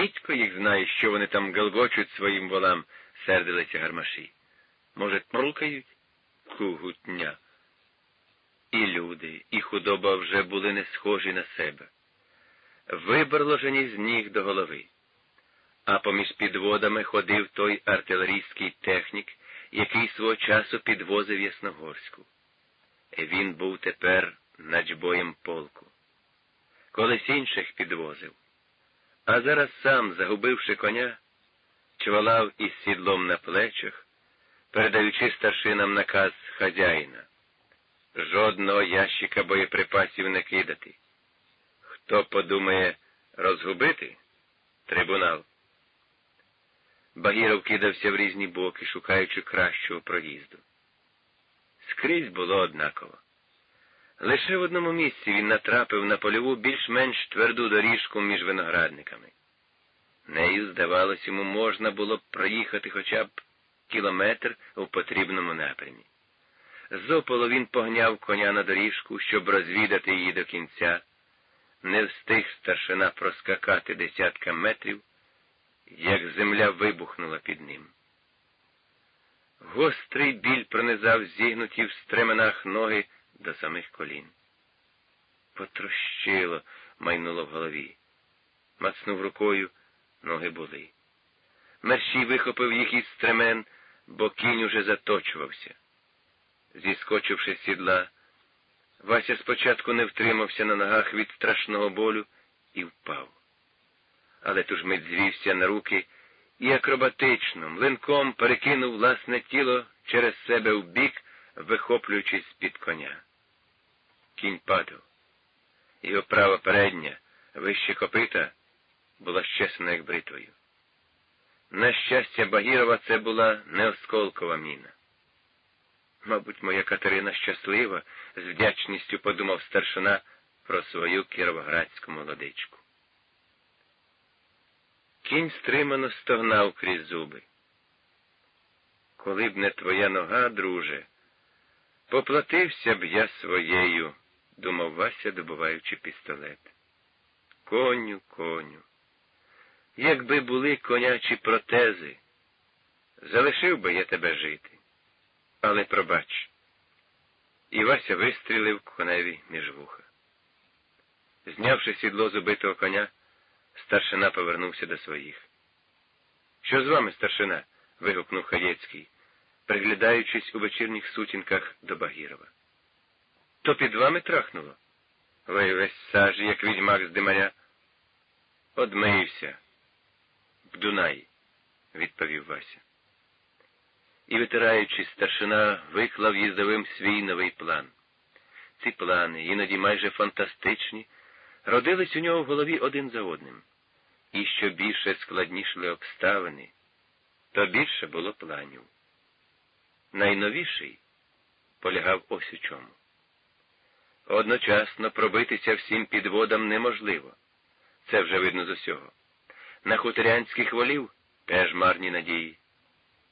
Дідько їх знає, що вони там галгочуть своїм волам, сердилися гармаші. Може, трулкають? Кугутня. І люди, і худоба вже були не схожі на себе. Виборложені з ніг до голови. А поміж підводами ходив той артилерійський технік, який свого часу підвозив Ясногорську. Він був тепер начбоєм полку. Колись інших підвозив. А зараз сам, загубивши коня, чвалав із сідлом на плечах, передаючи старшинам наказ хазяїна. Жодного ящика боєприпасів не кидати. Хто подумає розгубити трибунал. Багіров кидався в різні боки, шукаючи кращого проїзду. Скрізь було однаково. Лише в одному місці він натрапив на польову більш-менш тверду доріжку між виноградниками. Нею, здавалось, йому можна було б проїхати хоча б кілометр у потрібному напрямі. Зополо він погняв коня на доріжку, щоб розвідати її до кінця, не встиг старшина проскакати десятка метрів, як земля вибухнула під ним. Гострий біль пронизав зігнуті в стременах ноги до самих колін. Потрощило, майнуло в голові. Мацнув рукою, ноги були. Мерщій вихопив їх із стремен, бо кінь уже заточувався. Зіскочивши з сідла, Вася спочатку не втримався на ногах від страшного болю і впав. Але туж мить звівся на руки і акробатично, млинком перекинув власне тіло через себе в бік, вихоплюючись з-під коня. Кінь падав. Його права передня, вище копита, була щесна, як бритвою. На щастя, Багірова це була не осколкова міна. Мабуть, моя Катерина щаслива, з вдячністю подумав старшина про свою кіровоградську молодичку. Кінь стримано стогнав крізь зуби. Коли б не твоя нога, друже, поплатився б я своєю, думав Вася, добуваючи пістолет. Коню, коню. Якби були конячі протези, залишив би я тебе жити. Але пробач. І Вася вистрілив коневі між вуха. Знявши сідло з убитого коня, старшина повернувся до своїх. Що з вами, старшина? вигукнув Хаєцький, приглядаючись у вечірніх сутінках до Багірова. То під вами трахнуло? Ви весь сажі, як відьмак з димаря. Одмиївся. В Дунаї, відповів Вася. І, витираючись, старшина виклав їздовим свій новий план. Ці плани, іноді майже фантастичні, родились у нього в голові один за одним. І що більше складнішли обставини, то більше було планів. Найновіший полягав ось у чому. Одночасно пробитися всім підводам неможливо. Це вже видно з усього. На хуторянських волів теж марні надії.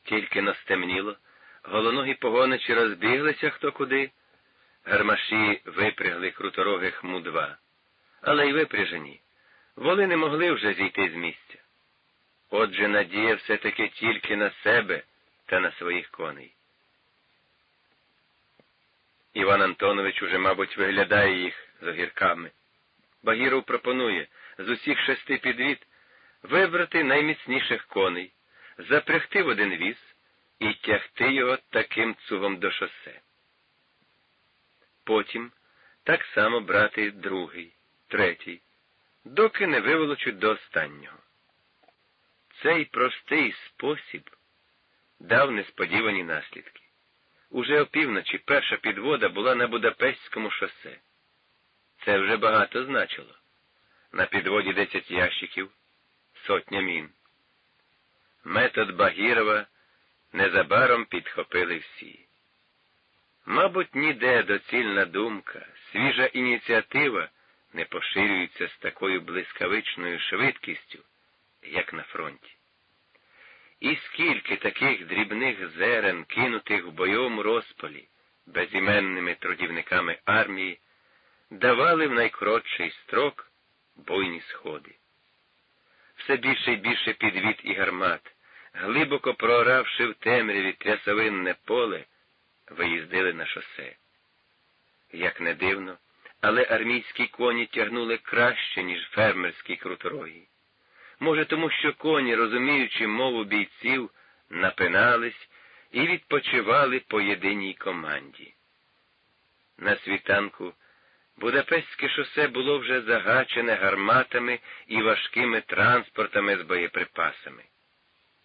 Тільки настемніло, голоногі погоничі розбіглися хто куди, гармаші випрягли круторогих мудва, але й випряжені. Воли не могли вже зійти з місця. Отже, надія все-таки тільки на себе та на своїх коней. Іван Антонович уже, мабуть, виглядає їх з огірками. Багіров пропонує з усіх шести підвід вибрати найміцніших коней запрягти в один віз і тягти його таким цугом до шосе. Потім так само брати другий, третій, доки не виволочуть до останнього. Цей простий спосіб дав несподівані наслідки. Уже опівночі перша підвода була на Будапештському шосе. Це вже багато значило. На підводі десять ящиків, сотня мін. Метод Багірова незабаром підхопили всі. Мабуть, ніде доцільна думка, свіжа ініціатива не поширюється з такою блискавичною швидкістю, як на фронті. І скільки таких дрібних зерен, кинутих в бойовому розпалі безіменними трудівниками армії, давали в найкоротший строк бойні сходи. все більше і більше підвід і гармат, глибоко прооравши в темряві трясовинне поле, виїздили на шосе. Як не дивно, але армійські коні тягнули краще, ніж фермерські круторогі. Може, тому що коні, розуміючи мову бійців, напинались і відпочивали по єдиній команді. На світанку Будапештське шосе було вже загачене гарматами і важкими транспортами з боєприпасами.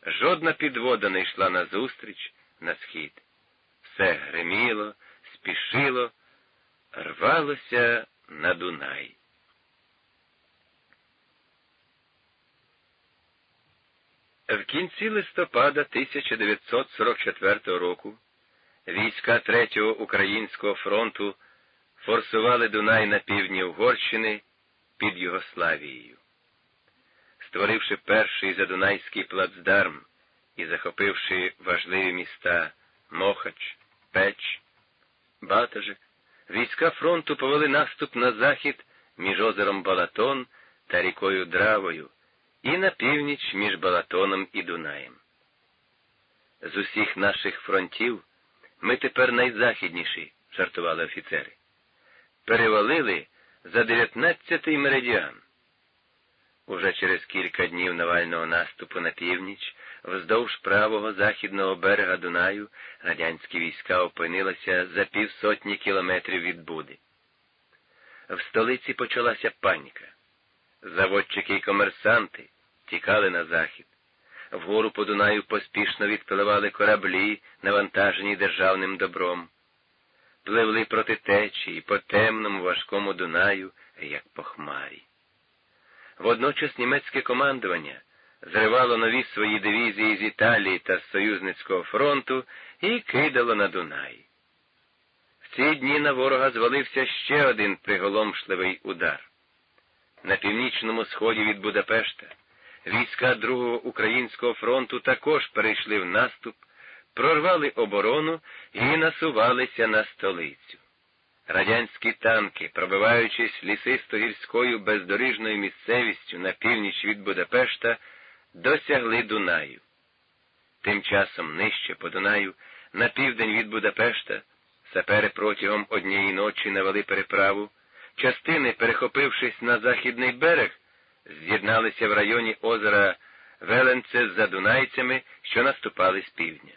Жодна підвода не йшла назустріч на схід. Все гриміло, спішило, рвалося на Дунай. В кінці листопада 1944 року війська Третього Українського фронту форсували Дунай на півдні Угорщини під Югославією. Створивши перший задунайський плацдарм і захопивши важливі міста Мохач, Печ, Батажик, війська фронту повели наступ на захід між озером Балатон та рікою Дравою і на північ між Балатоном і Дунаєм. З усіх наших фронтів ми тепер найзахідніші, жартували офіцери. Перевалили за 19-й меридіан. Уже через кілька днів Навального наступу на північ, вздовж правого західного берега Дунаю, радянські війська опинилися за півсотні кілометрів від Буди. В столиці почалася паніка. Заводчики і комерсанти тікали на захід. Вгору по Дунаю поспішно відпливали кораблі, навантажені державним добром. Пливли проти течії по темному важкому Дунаю, як по хмарі. Водночас німецьке командування зривало нові свої дивізії з Італії та з Союзницького фронту і кидало на Дунай. В ці дні на ворога звалився ще один приголомшливий удар. На північному сході від Будапешта війська Другого Українського фронту також перейшли в наступ, прорвали оборону і насувалися на столицю. Радянські танки, пробиваючись лісисто-гірською бездоріжною місцевістю на північ від Будапешта, досягли Дунаю. Тим часом нижче по Дунаю, на південь від Будапешта, сапери протягом однієї ночі навели переправу, частини, перехопившись на західний берег, з'єдналися в районі озера Веленце з задунайцями, що наступали з півдня.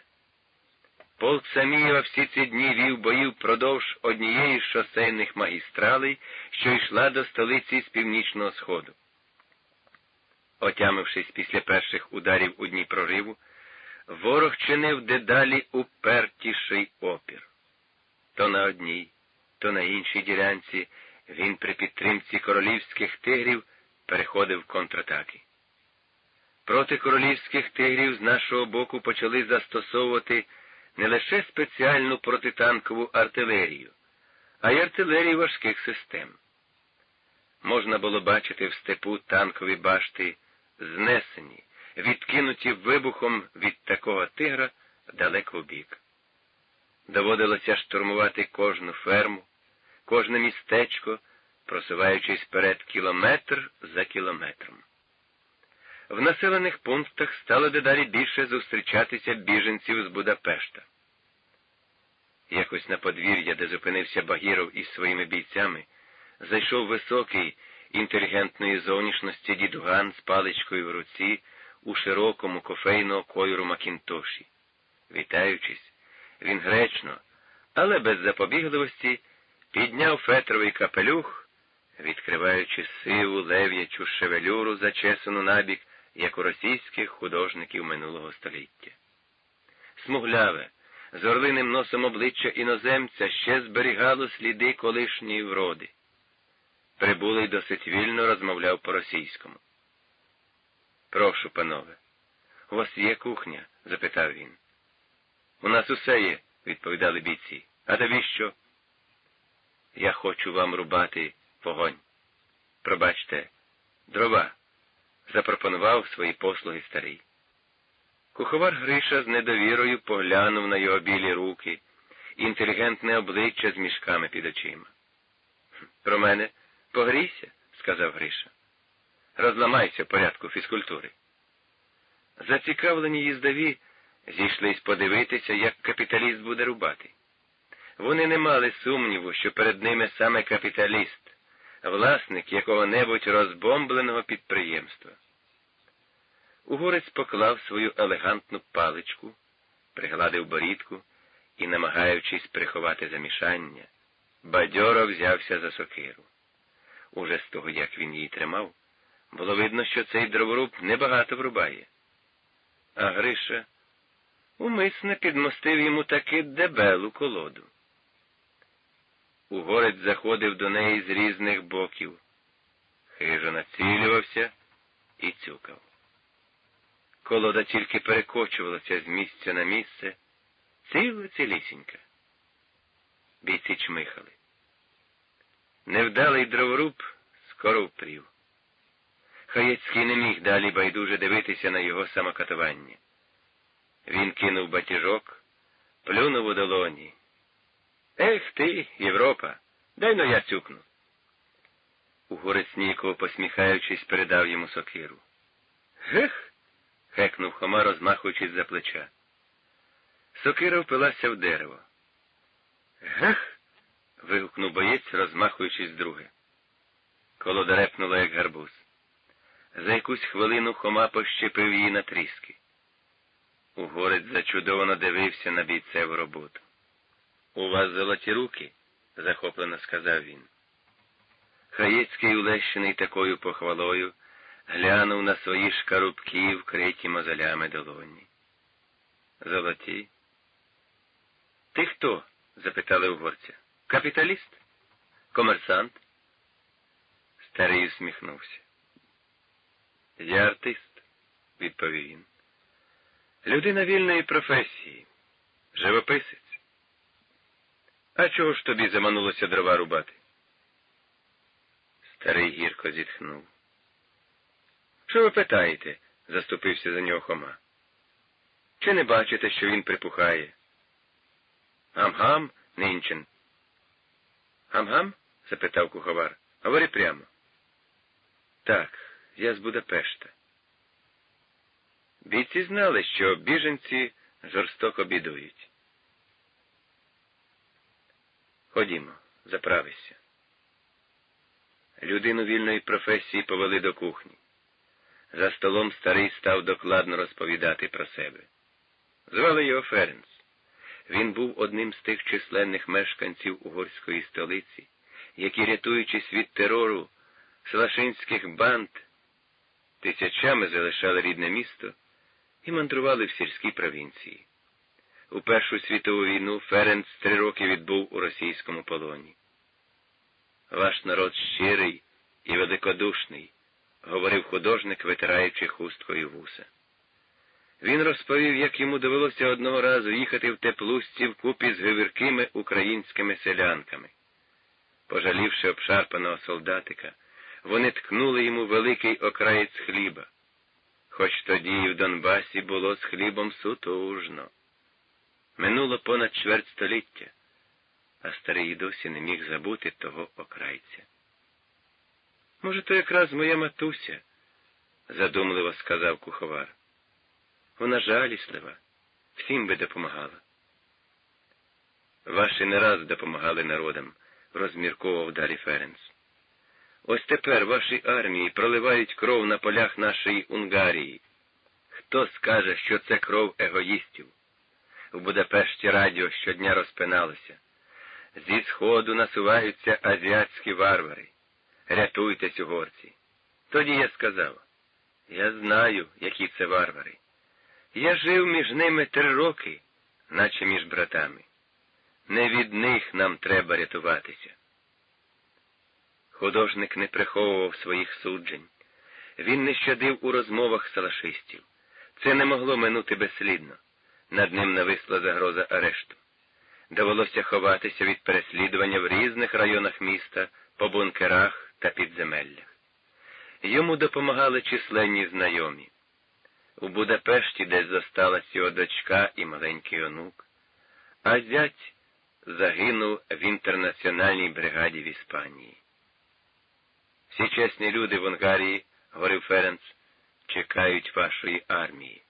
Полк Самієва всі ці дні вів бої впродовж однієї з шосейних магістралей, що йшла до столиці з північного сходу. Отямившись після перших ударів у дні прориву, ворог чинив дедалі упертіший опір. То на одній, то на іншій ділянці він при підтримці королівських тигрів переходив контратаки. Проти королівських тигрів з нашого боку почали застосовувати не лише спеціальну протитанкову артилерію, а й артилерію важких систем. Можна було бачити в степу танкові башти знесені, відкинуті вибухом від такого тигра далеко в бік. Доводилося штурмувати кожну ферму, кожне містечко, просуваючись вперед кілометр за кілометром. В населених пунктах стало дедалі більше зустрічатися біженців з Будапешта. Якось на подвір'я, де зупинився Багіров із своїми бійцями, зайшов високий, інтелігентної зовнішності дідуган з паличкою в руці у широкому кофейного койору Макінтоші. Вітаючись, він гречно, але без запобігливості підняв фетровий капелюх, відкриваючи сиву лев'ячу шевелюру, зачесану набік, як у російських художників минулого століття. Смугляве, з орлиним носом обличчя іноземця ще зберігало сліди колишньої вроди. Прибулий досить вільно розмовляв по-російському. Прошу, панове, у вас є кухня? запитав він. У нас усе є, відповідали бійці. А тобі що? Я хочу вам рубати вогонь. Пробачте, дрова, запропонував свої послуги старий. Куховар Гриша з недовірою поглянув на його білі руки, інтелігентне обличчя з мішками під очима. Про мене погрійся, сказав Гриша. розламайся в порядку фізкультури. Зацікавлені їздові зійшлись подивитися, як капіталіст буде рубати. Вони не мали сумніву, що перед ними саме капіталіст, власник якого-небудь розбомбленого підприємства. Угорець поклав свою елегантну паличку, пригладив борідку і, намагаючись приховати замішання, бадьоро взявся за сокиру. Уже з того, як він її тримав, було видно, що цей дроворуб небагато врубає. А Гриша умисне підмостив йому таки дебелу колоду. Угорець заходив до неї з різних боків, хижо націлювався і цюкав. Колода тільки перекочувалася з місця на місце, ціла цілісінька. Бійці чмихали. Невдалий дроворуб скоро впрів. Хаєцький не міг далі байдуже дивитися на його самокатування. Він кинув батіжок, плюнув у долоні. Ех ти, Європа, дай но я цюкну. Угорець ніяково посміхаючись, передав йому сокиру. Гех. хекнув Хома, розмахуючись за плеча. Сокира впилася в дерево. Гех. вигукнув боєць, розмахуючись друге. Колода репнула, як гарбуз. За якусь хвилину Хома пощепив її на тріски. Угорець зачудовано дивився на бійцеву роботу. У вас золоті руки, захоплено сказав він. Хаєцький, улещений такою похвалою, глянув на свої шкарубки, вкриті мозолями долоні. Золоті. Ти хто? запитали угорця. Капіталіст? Комерсант? Старий усміхнувся. Я артист, відповів він. Людина вільної професії, живописець. А чого ж тобі заманулося дрова рубати? Старий гірко зітхнув. Що ви питаєте? заступився за нього Хома. Чи не бачите, що він припухає? Гам-гам, нинчен. Гам-гам? запитав куховар. Говори прямо. Так, я з Будапешта. Бійці знали, що біженці жорстоко бідують. Ходімо, заправися. Людину вільної професії повели до кухні. За столом старий став докладно розповідати про себе. Звали його Ференц. Він був одним з тих численних мешканців угорської столиці, які, рятуючись від терору слашинських банд, тисячами залишали рідне місто і мандрували в сільській провінції. У Першу світову війну Ференц три роки відбув у російському полоні. Ваш народ щирий і великодушний, говорив художник, витираючи хусткою вуса. Він розповів, як йому довелося одного разу їхати в теплусці вкупі з гивіркими українськими селянками. Пожалівши обшарпаного солдатика, вони ткнули йому великий окраєць хліба, хоч тоді і в Донбасі було з хлібом сутужно. Минуло понад чверть століття, а старий досі не міг забути того окрайця. Може, то якраз моя матуся, задумливо сказав куховар. Вона жаліслива, всім би допомагала. Ваші не раз допомагали народам, розмірковував далі Ференц. Ось тепер ваші армії проливають кров на полях нашої Унгарії. Хто скаже, що це кров егоїстів? У Будапешті радіо щодня розпиналося. Зі сходу насуваються азіатські варвари. Рятуйтесь, угорці. Тоді я сказав, я знаю, які це варвари. Я жив між ними три роки, наче між братами. Не від них нам треба рятуватися. Художник не приховував своїх суджень. Він не щадив у розмовах салашистів. Це не могло минути безслідно. Над ним нависла загроза арешту. Довелося ховатися від переслідування в різних районах міста, по бункерах та підземеллях. Йому допомагали численні знайомі. У Будапешті десь зосталась його дочка і маленький онук, а зять загинув в інтернаціональній бригаді в Іспанії. Всі чесні люди в Унгарії говорив Ференц, чекають вашої армії.